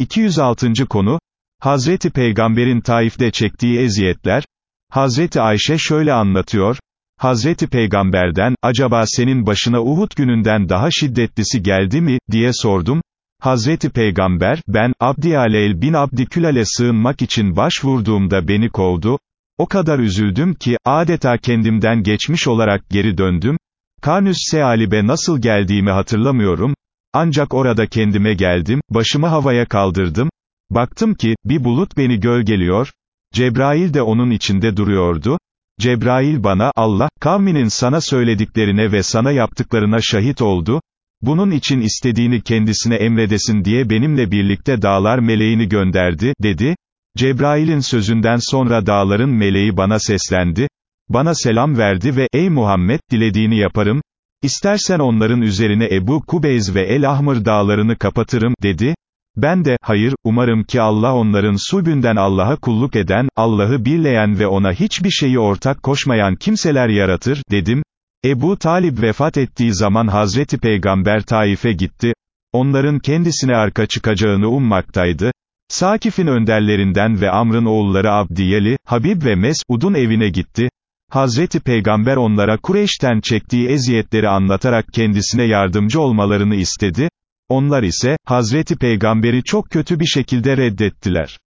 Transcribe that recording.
206. konu, Hazreti Peygamber'in Taif'te çektiği eziyetler, Hazreti Ayşe şöyle anlatıyor, Hazreti Peygamber'den, acaba senin başına Uhud gününden daha şiddetlisi geldi mi, diye sordum, Hazreti Peygamber, ben, Abdiyaleyl bin Abdikülal'e sığınmak için başvurduğumda beni kovdu, o kadar üzüldüm ki, adeta kendimden geçmiş olarak geri döndüm, Karnüs Sealib'e nasıl geldiğimi hatırlamıyorum, ancak orada kendime geldim, başımı havaya kaldırdım, baktım ki, bir bulut beni gölgeliyor, Cebrail de onun içinde duruyordu, Cebrail bana, Allah, kavminin sana söylediklerine ve sana yaptıklarına şahit oldu, bunun için istediğini kendisine emredesin diye benimle birlikte dağlar meleğini gönderdi, dedi, Cebrail'in sözünden sonra dağların meleği bana seslendi, bana selam verdi ve, ey Muhammed, dilediğini yaparım, istersen onların üzerine Ebu Kubeyz ve El Ahmır dağlarını kapatırım, dedi, ben de, hayır, umarım ki Allah onların sulbünden Allah'a kulluk eden, Allah'ı birleyen ve ona hiçbir şeyi ortak koşmayan kimseler yaratır, dedim. Ebu Talib vefat ettiği zaman Hazreti Peygamber Taif'e gitti, onların kendisine arka çıkacağını ummaktaydı, Sakif'in önderlerinden ve Amr'ın oğulları Abdiyeli, Habib ve Mes'ud'un evine gitti, Hazreti Peygamber onlara Kureyş'ten çektiği eziyetleri anlatarak kendisine yardımcı olmalarını istedi, onlar ise, Hazreti Peygamber'i çok kötü bir şekilde reddettiler.